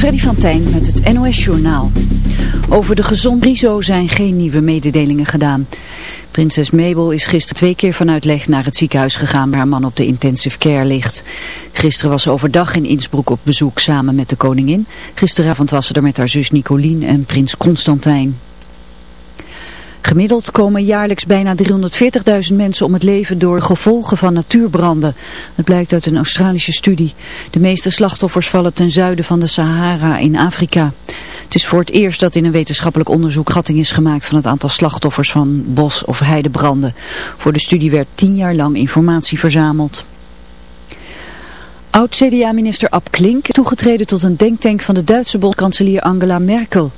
Freddy van Tijn met het NOS Journaal. Over de gezond Riso zijn geen nieuwe mededelingen gedaan. Prinses Mabel is gisteren twee keer vanuit Leg naar het ziekenhuis gegaan waar haar man op de intensive care ligt. Gisteren was ze overdag in Innsbruck op bezoek samen met de koningin. Gisteravond was ze er met haar zus Nicolien en prins Constantijn. Gemiddeld komen jaarlijks bijna 340.000 mensen om het leven door gevolgen van natuurbranden. Het blijkt uit een Australische studie. De meeste slachtoffers vallen ten zuiden van de Sahara in Afrika. Het is voor het eerst dat in een wetenschappelijk onderzoek gatting is gemaakt van het aantal slachtoffers van bos- of heidebranden. Voor de studie werd tien jaar lang informatie verzameld. Oud-CDA-minister Ab Klink toegetreden tot een denktank van de Duitse bondkanselier Angela Merkel.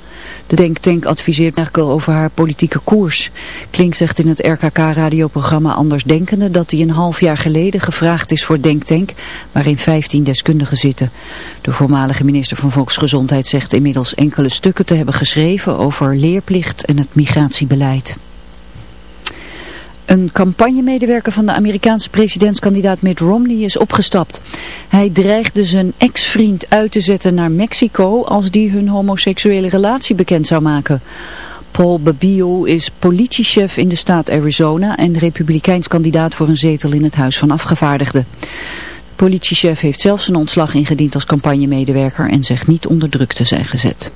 De denktank adviseert Merkel over haar politieke koers. Klink zegt in het RKK-radioprogramma Andersdenkende dat hij een half jaar geleden gevraagd is voor denktank, waarin 15 deskundigen zitten. De voormalige minister van Volksgezondheid zegt inmiddels enkele stukken te hebben geschreven over leerplicht en het migratiebeleid. Een campagnemedewerker van de Amerikaanse presidentskandidaat Mitt Romney is opgestapt. Hij dreigde zijn ex-vriend uit te zetten naar Mexico als die hun homoseksuele relatie bekend zou maken. Paul Babio is politiechef in de staat Arizona en republikeins kandidaat voor een zetel in het Huis van Afgevaardigden. De politiechef heeft zelfs een ontslag ingediend als campagnemedewerker en zegt niet onder druk te zijn gezet.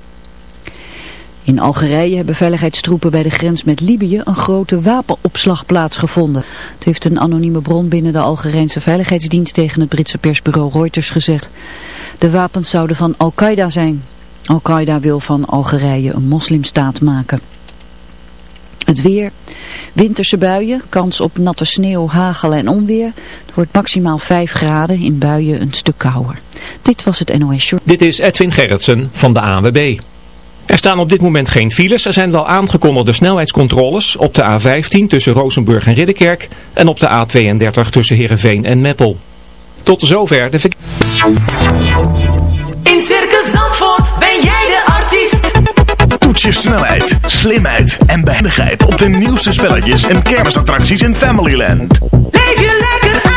In Algerije hebben veiligheidstroepen bij de grens met Libië een grote wapenopslag plaatsgevonden. Het heeft een anonieme bron binnen de Algerijnse veiligheidsdienst tegen het Britse persbureau Reuters gezegd. De wapens zouden van Al-Qaeda zijn. Al-Qaeda wil van Algerije een moslimstaat maken. Het weer, winterse buien, kans op natte sneeuw, hagel en onweer. Het wordt maximaal 5 graden, in buien een stuk kouder. Dit was het NOS Short. Dit is Edwin Gerritsen van de ANWB. Er staan op dit moment geen files. Er zijn wel aangekondigde snelheidscontroles op de A15 tussen Rozenburg en Ridderkerk en op de A32 tussen Heerenveen en Meppel. Tot zover de In Circus Zandvoort ben jij de artiest. Toets je snelheid, slimheid en behendigheid op de nieuwste spelletjes en kermisattracties in Familyland. Leef je lekker uit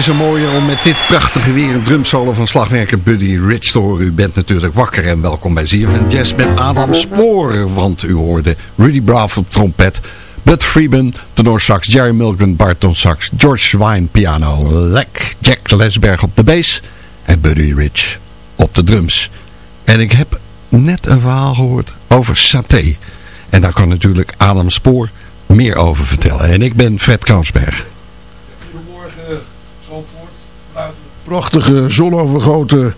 Is er mooier om met dit prachtige weer een drumsolo van slagwerker Buddy Rich te horen. U bent natuurlijk wakker en welkom bij ZFM Jazz met Adam Spoor. Want u hoorde Rudy Braff op trompet, Bud Freeman, tenorsax, Jerry Milgren, Barton sax, George Swine piano, Lek, Jack Lesberg op de bass en Buddy Rich op de drums. En ik heb net een verhaal gehoord over saté. En daar kan natuurlijk Adam Spoor meer over vertellen. En ik ben Fred Kansberg. Goedemorgen Zandvoort. Vanuit het prachtige zonovergoten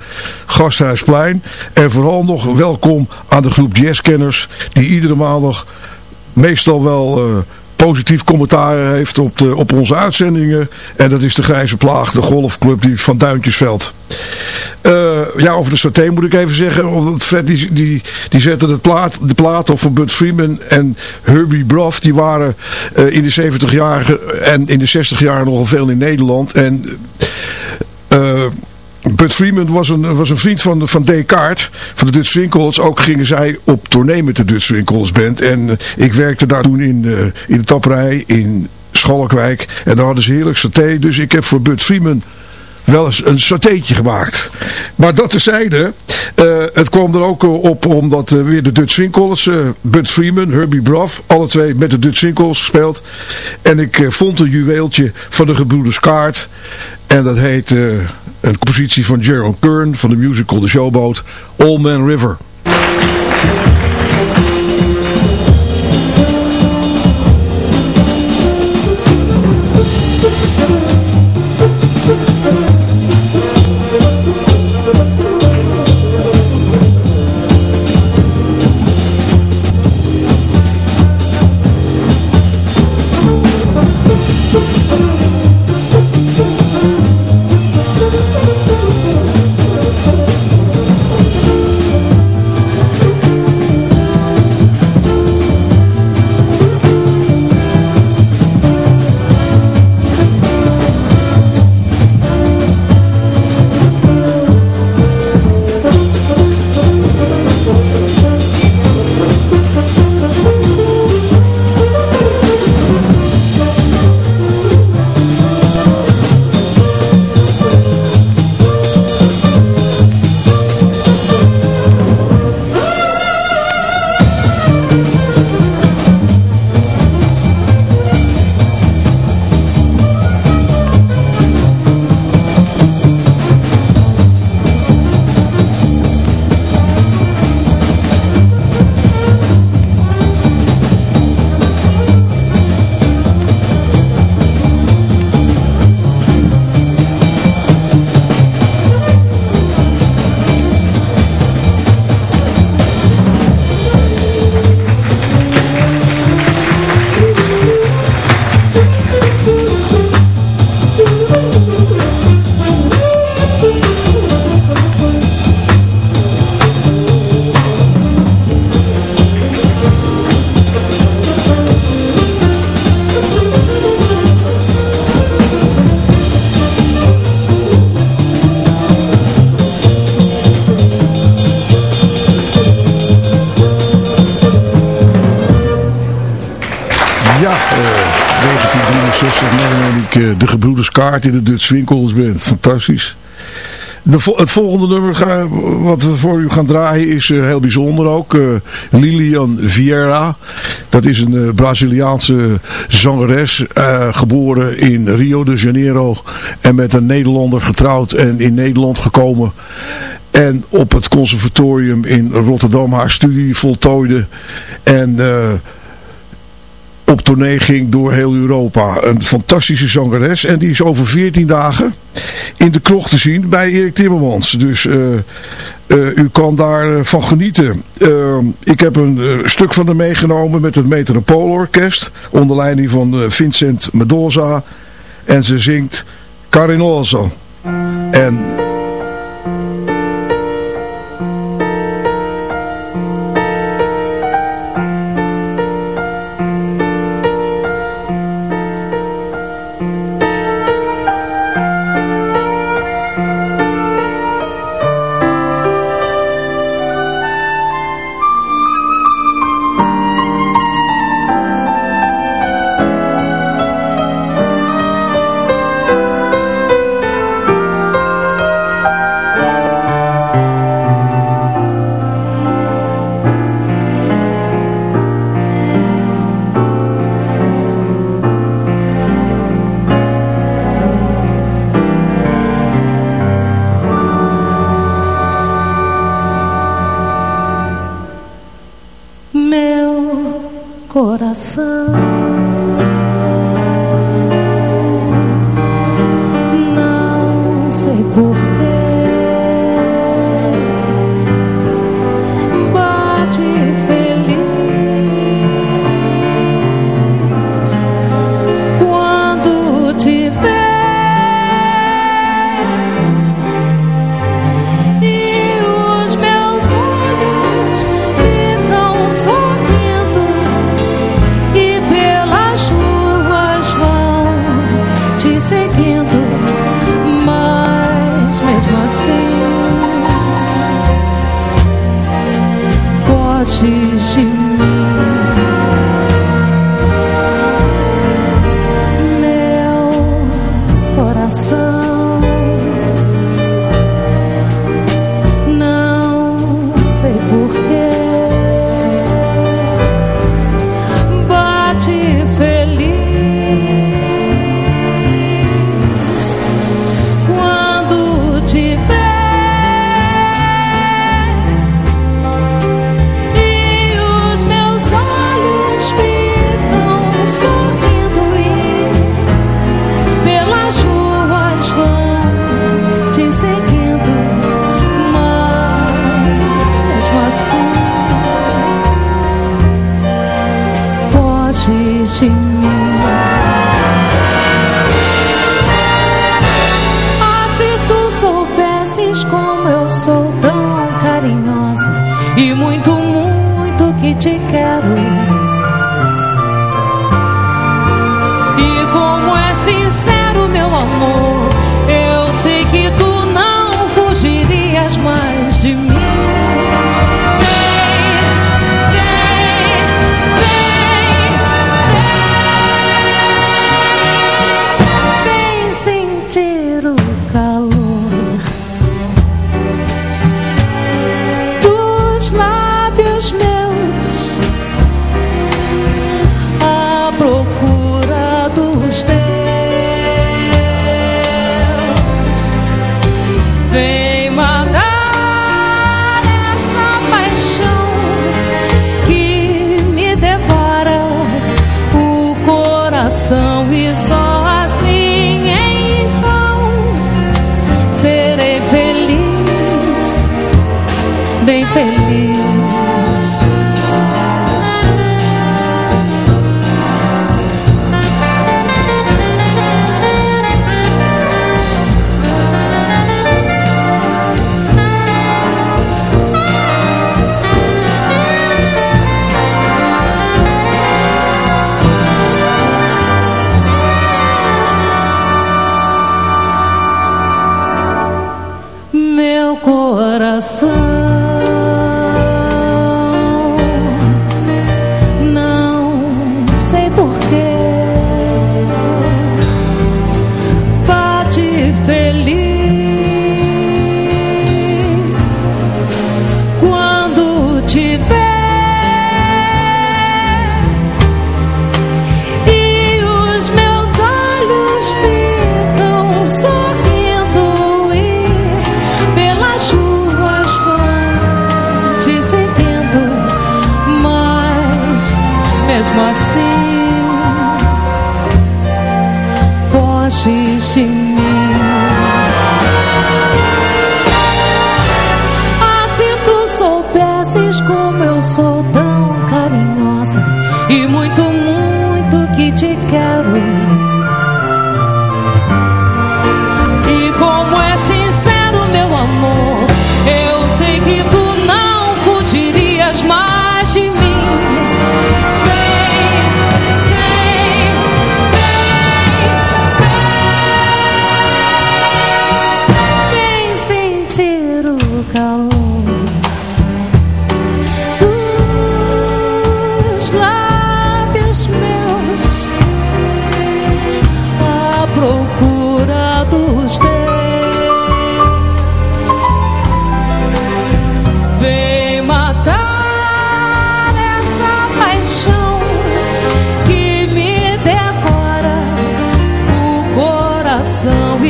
Gasthuisplein. En vooral nog welkom aan de groep jazzkenners die iedere maandag meestal wel eh, positief commentaar heeft op, de, op onze uitzendingen. En dat is de Grijze Plaag, de golfclub die van Duintjesveld. Eh, ja, over de saté moet ik even zeggen. Omdat Fred die, die, die zette het plaat, de plaat voor Bud Freeman en Herbie Brough. Die waren eh, in de 70 jaren en in de 60 jaren nogal veel in Nederland. En... eh Bud Freeman was een, was een vriend van, van Descartes, van de Dutch Swing Ook gingen zij op tournee met de Dutch Swing Band. En eh, ik werkte daar toen in, eh, in de tapperij in Schalkwijk. En daar hadden ze heerlijk saté. Dus ik heb voor Bud Freeman wel eens een satéetje gemaakt. Maar dat tezijde, uh, het kwam er ook op omdat uh, weer de Dutch uh, Bud Freeman, Herbie Brough, alle twee met de Dutch Winkels gespeeld. En ik vond een juweeltje van de gebroeders Kaart. En dat heet een compositie van Gerald Kern van de musical The Showboat, All Man River. Kaart in de Dutch Winkels Band. Fantastisch. De, het volgende nummer ga, wat we voor u gaan draaien is uh, heel bijzonder ook. Uh, Lilian Vieira. Dat is een uh, Braziliaanse zangeres. geboren in Rio de Janeiro. En met een Nederlander getrouwd en in Nederland gekomen. En op het conservatorium in Rotterdam haar studie voltooide. En op tournee ging door heel Europa. Een fantastische zangeres. En die is over 14 dagen in de krocht te zien bij Erik Timmermans. Dus uh, uh, u kan daarvan van genieten. Ik heb een stuk van haar meegenomen met het Metropoolorkest. Onder leiding van Vincent Mendoza. En ze zingt Carinoso. En... 死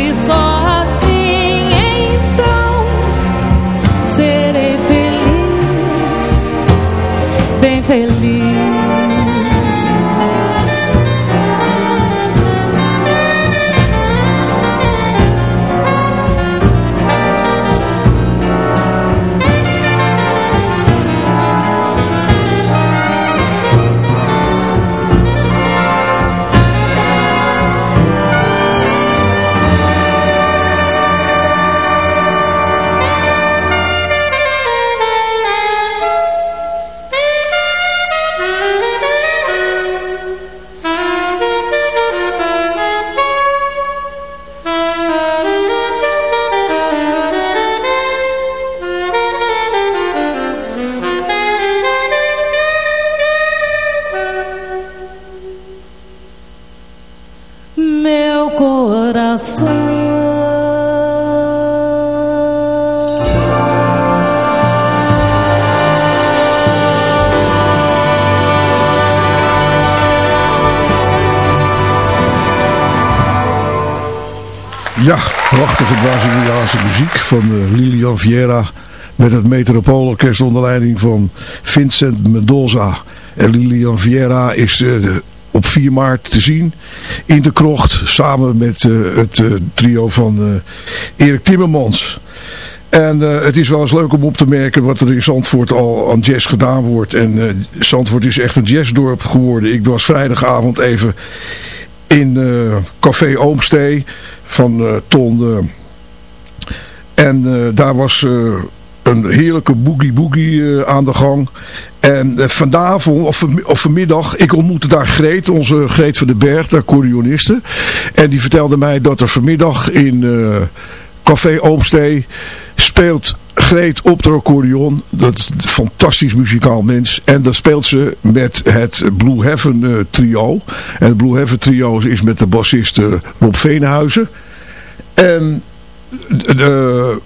we saw. Ja, prachtige Braziliaanse muziek van uh, Lilian Vieira met het Metropoolorkest onder leiding van Vincent Mendoza. En Lilian Vieira is uh, op 4 maart te zien in de krocht samen met uh, het trio van Erik Timmermans. En het is wel eens leuk om op te merken wat er in Zandvoort al aan jazz gedaan wordt. En uh, Zandvoort is echt een jazzdorp geworden. Ik was vrijdagavond even in uh, Café Oomstee van Ton. en daar was een heerlijke boogie-boogie aan de gang. En vanavond, of, of vanmiddag, ik ontmoette daar Greet, onze Greet van den Berg, de accordeoniste. En die vertelde mij dat er vanmiddag in Café Oomstee speelt Greet op de accordeon. Dat is een fantastisch muzikaal mens. En dat speelt ze met het Blue Heaven trio. En het Blue Heaven trio is met de bassist Rob Veenhuizen. En de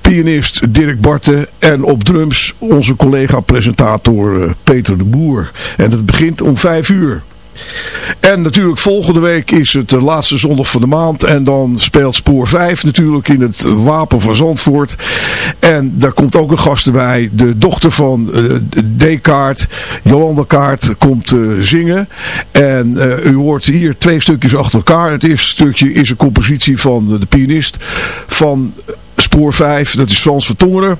pianist Dirk Barten. En op drums onze collega-presentator uh, Peter de Boer. En het begint om vijf uur. En natuurlijk volgende week is het de laatste zondag van de maand. En dan speelt Spoor 5 natuurlijk in het Wapen van Zandvoort. En daar komt ook een gast erbij. De dochter van uh, Descartes, Jolanda Kaart, komt uh, zingen. En uh, u hoort hier twee stukjes achter elkaar. Het eerste stukje is een compositie van de pianist van... Spoor 5, dat is Frans Vertongeren.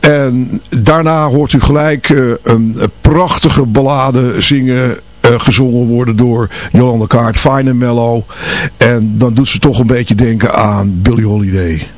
En daarna hoort u gelijk een, prachtige ballade zingen gezongen worden door Jolanda Kaart, Fine and Mellow. En dan doet ze toch een beetje denken aan Billie Holiday.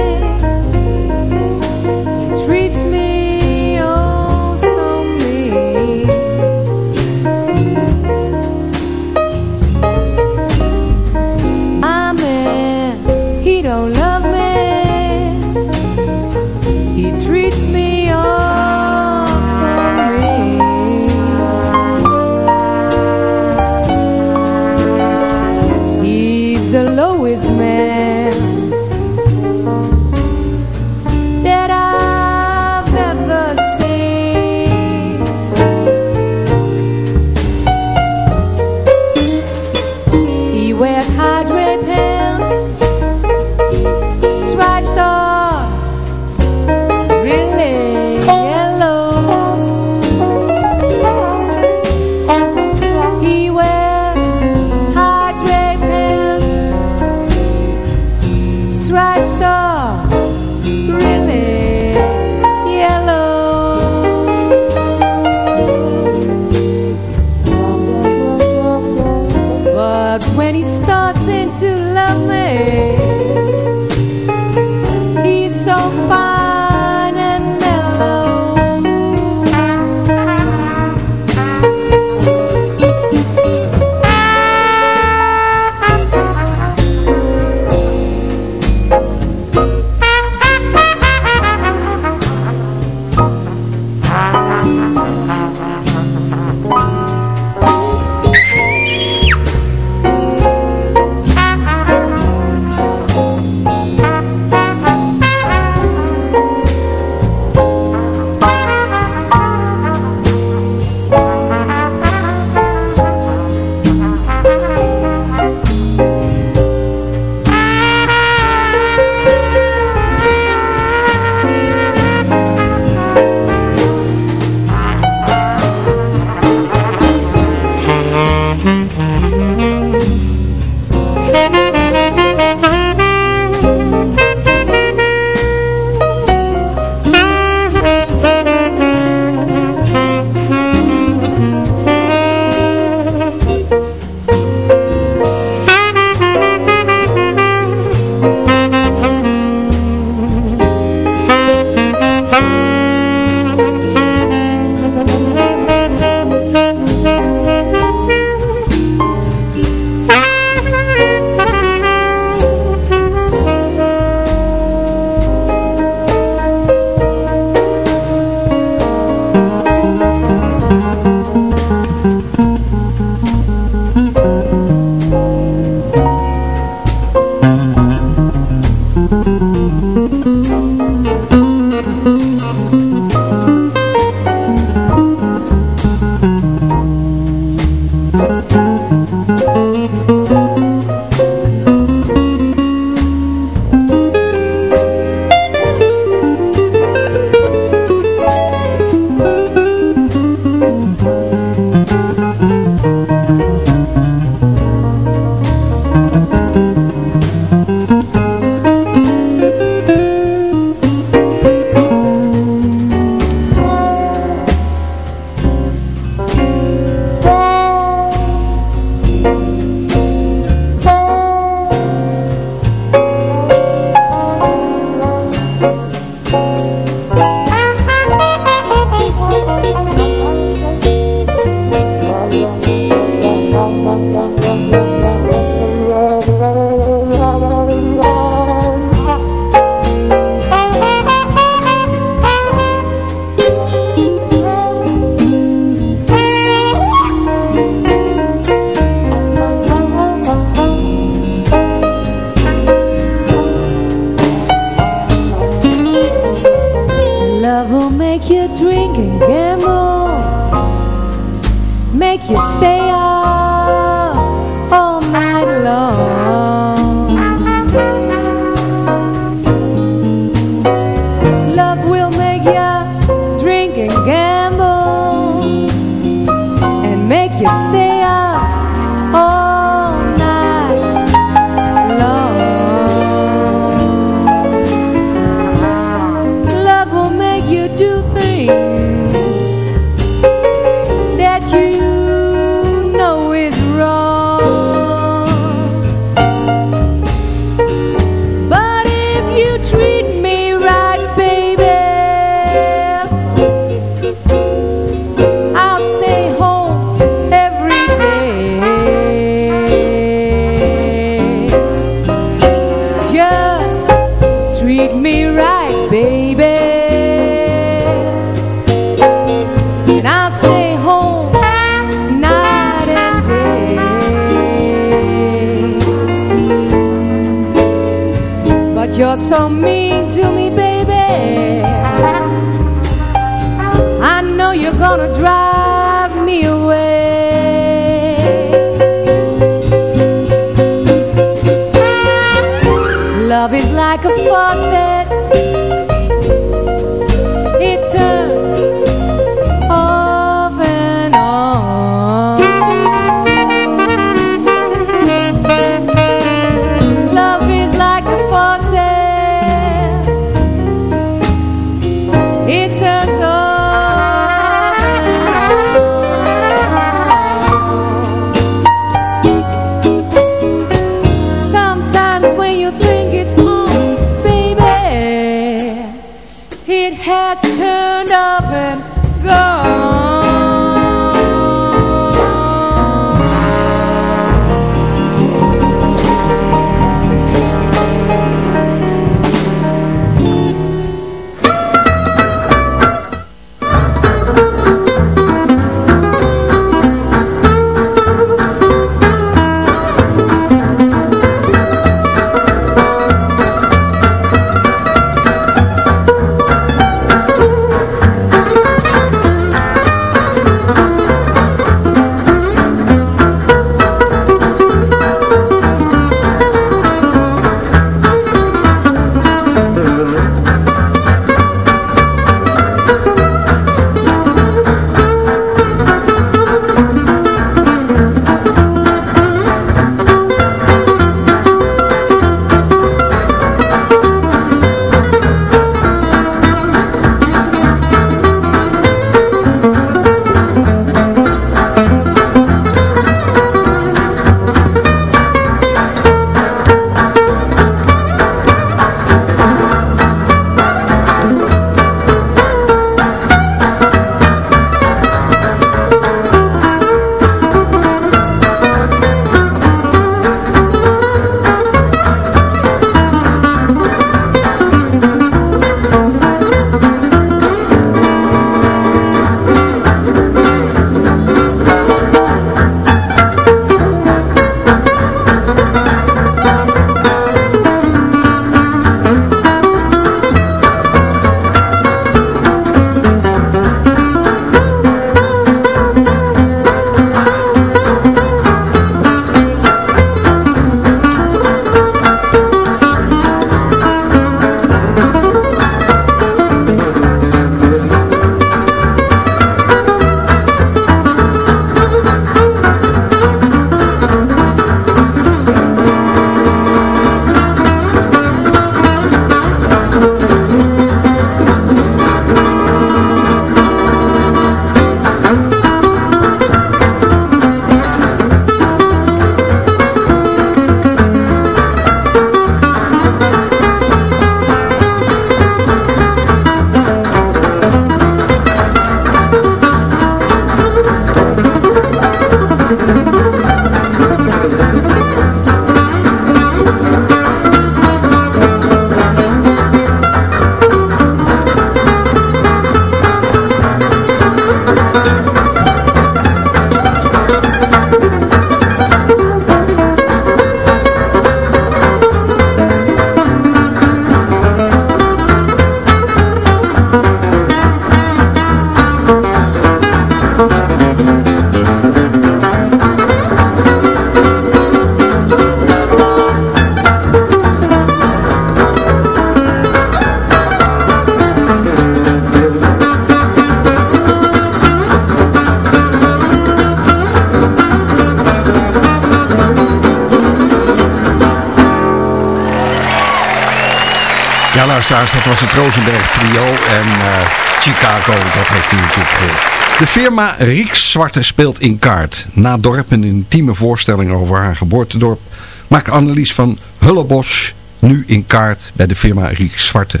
Dat was het Rosenberg trio en uh, Chicago, dat heeft u natuurlijk gehoord. De firma Rieks Zwarte speelt in kaart. Na dorp een intieme voorstelling over haar geboortedorp maakt Annelies van Hullebos nu in kaart bij de firma Rieks Zwarte.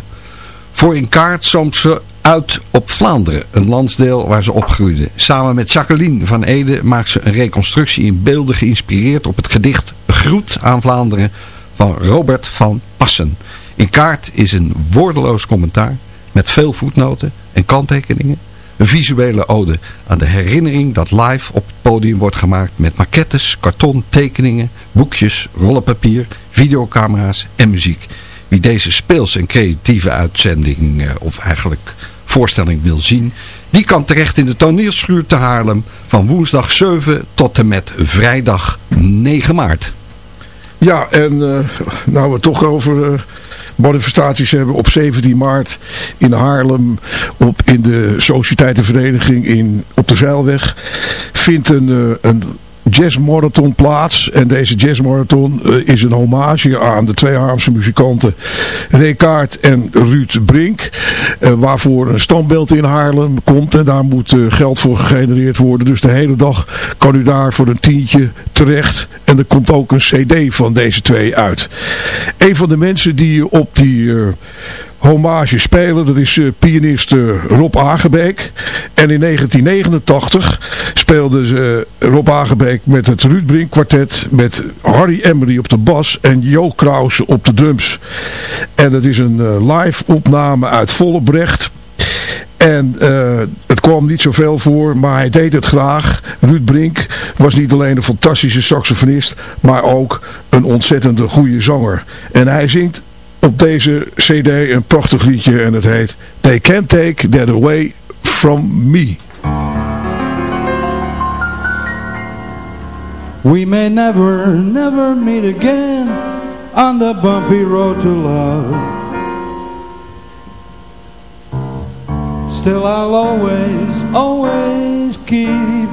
Voor in kaart soms ze uit op Vlaanderen, een landsdeel waar ze opgroeide. Samen met Jacqueline van Ede maakt ze een reconstructie in beelden geïnspireerd op het gedicht Groet aan Vlaanderen van Robert van Passen. In kaart is een woordeloos commentaar met veel voetnoten en kanttekeningen. Een visuele ode aan de herinnering dat live op het podium wordt gemaakt met maquettes, karton, tekeningen, boekjes, rollenpapier, videocamera's en muziek. Wie deze speels en creatieve uitzending eh, of eigenlijk voorstelling wil zien, die kan terecht in de toneelschuur te Haarlem van woensdag 7 tot en met vrijdag 9 maart. Ja, en uh, nou we toch over uh, manifestaties hebben op 17 maart in Haarlem op, in de Sociëteitenvereniging in, op de Zeilweg vindt een, uh, een jazzmarathon plaats. En deze jazzmarathon uh, is een hommage aan de twee Haarlemse muzikanten Ray Kaart en Ruud Brink. Uh, waarvoor een standbeeld in Haarlem komt. En daar moet uh, geld voor gegenereerd worden. Dus de hele dag kan u daar voor een tientje terecht. En er komt ook een cd van deze twee uit. Een van de mensen die op die hommage spelen. Dat is uh, pianist uh, Rob Agebeek. En in 1989 speelde ze Rob Agebeek met het Ruud Brink kwartet. Met Harry Emery op de bas en Jo Krause op de drums. En dat is een live opname uit Vollebrecht. En het kwam niet zoveel voor, maar hij deed het graag. Ruud Brink was niet alleen een fantastische saxofonist, maar ook een ontzettende goede zanger. En hij zingt op deze cd een prachtig liedje en het heet They Can't Take That Away From Me. We may never, never meet again on the bumpy road to love. Still I'll always, always keep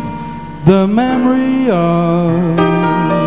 the memory of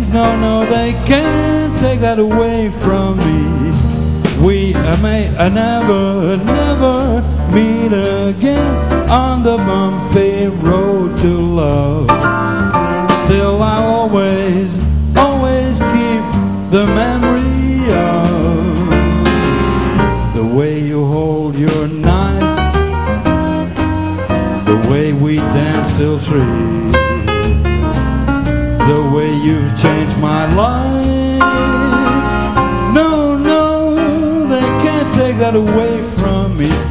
No, no, they can't take that away from me. We may never, never meet again On the bumpy road to love. Still I always, always keep the memory of the way you hold your knife The way we dance till three The way you've changed my life. No, no, they can't take that away from me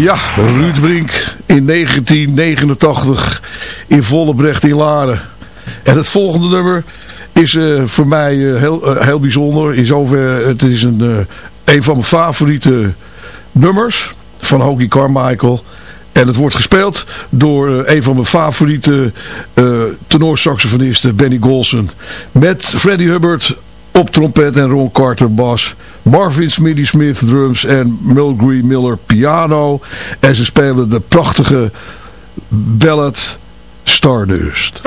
Ja, Ruud Brink in 1989 in Vollebrecht in Laren. En het volgende nummer is eh, voor mij eh, heel, eh, heel bijzonder. In zover, het is een, een van mijn favoriete nummers van Hokie Carmichael. En het wordt gespeeld door een van mijn favoriete tenorsaxofonisten, Benny Golson. Met Freddie Hubbard op trompet en Ron Carter bas. Marvin Smitty Smith drums en Mulgrew Miller piano. En ze spelen de prachtige ballad Stardust.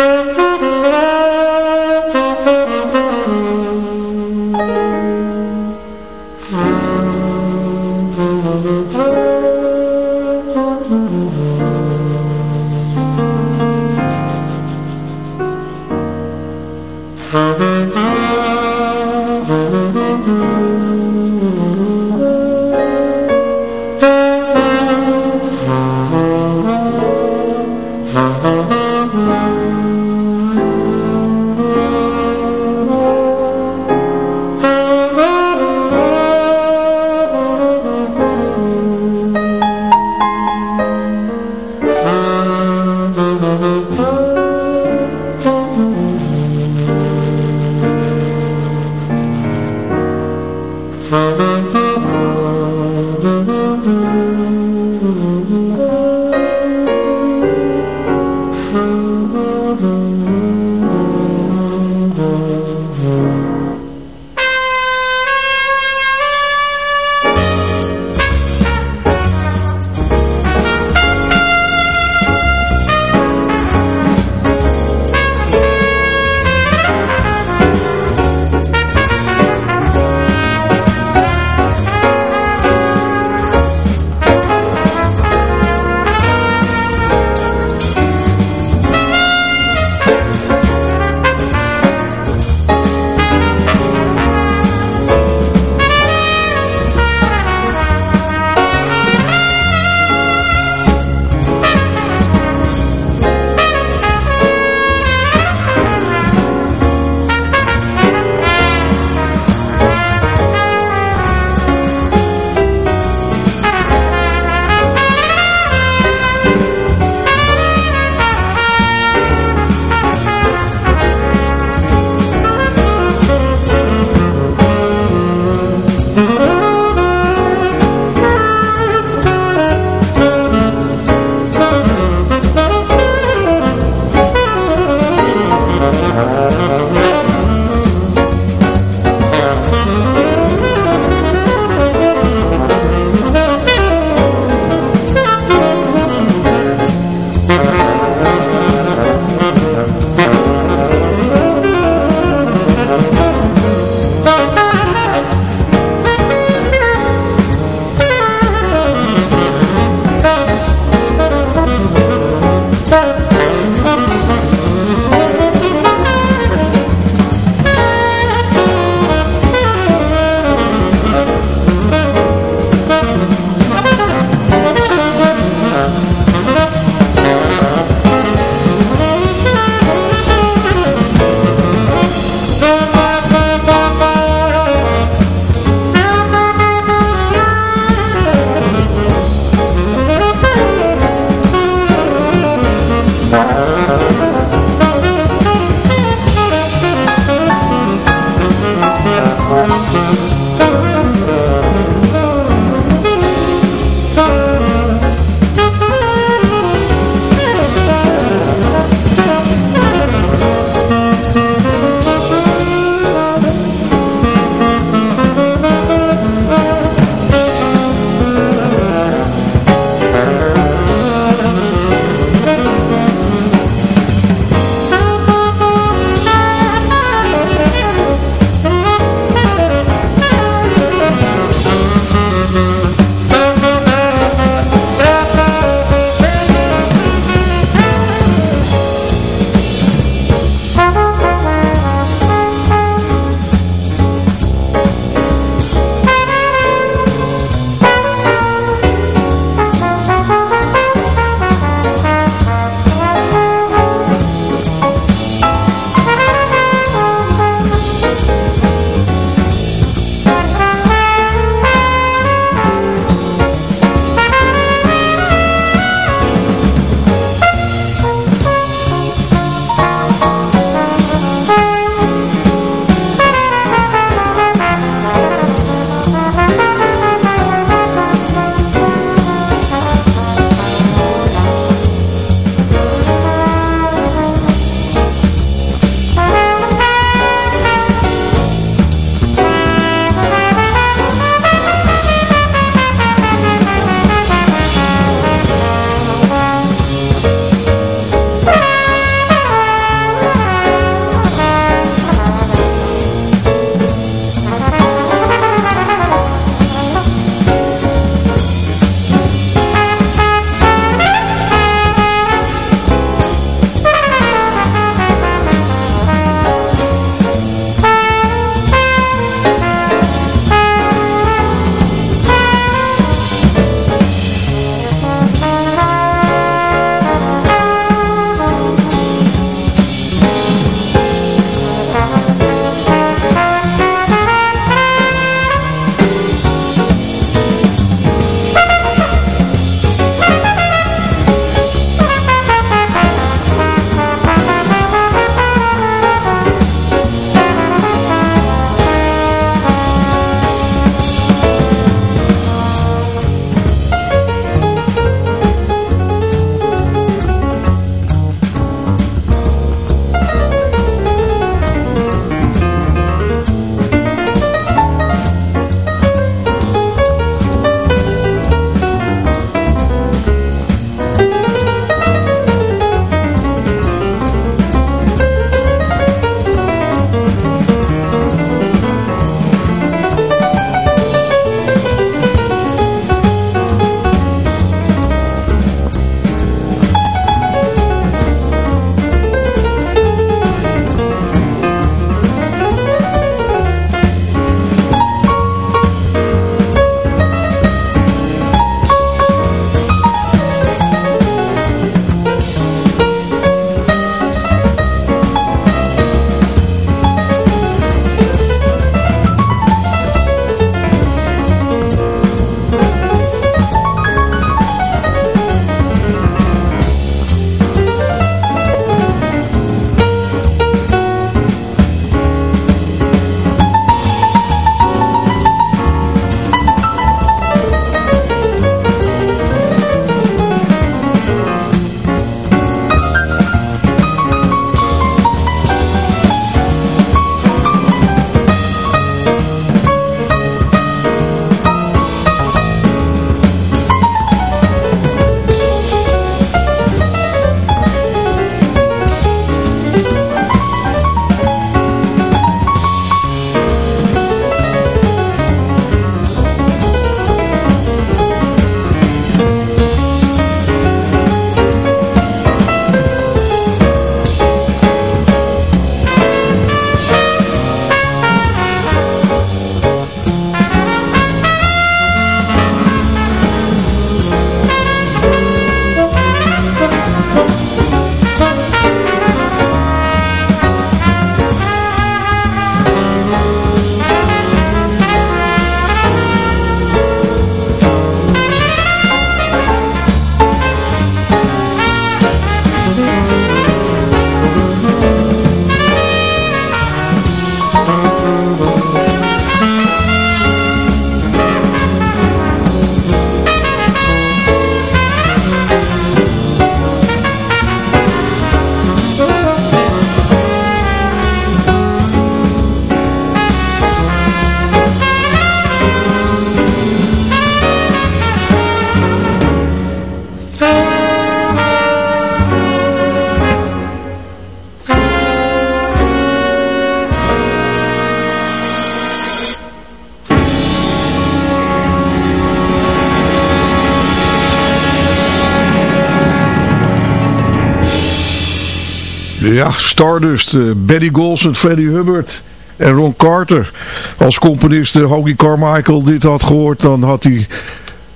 Ja, Stardust, uh, Benny Golson, Freddie Hubbard en Ron Carter. Als componist uh, Carmichael dit had gehoord, dan had hij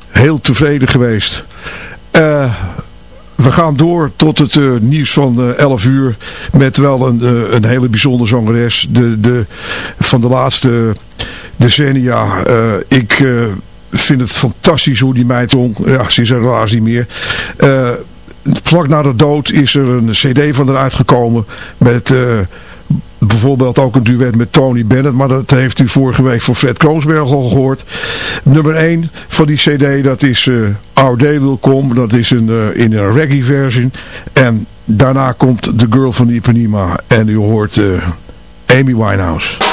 heel tevreden geweest. Uh, we gaan door tot het nieuws van uh, 11 uur met wel een, een hele bijzondere zangeres. De, de, van de laatste decennia. ik vind het fantastisch hoe die meid. Ja, ze is er helaas niet meer. Vlak na de dood is er een cd van eruit gekomen met bijvoorbeeld ook een duet met Tony Bennett. Maar dat heeft u vorige week voor Fred Kroonsberg al gehoord. Nummer 1 van die cd dat is uh, Our Day Will Come. Dat is een, uh, in een reggae versie. En daarna komt The Girl van Ipanema. En u hoort Amy Winehouse.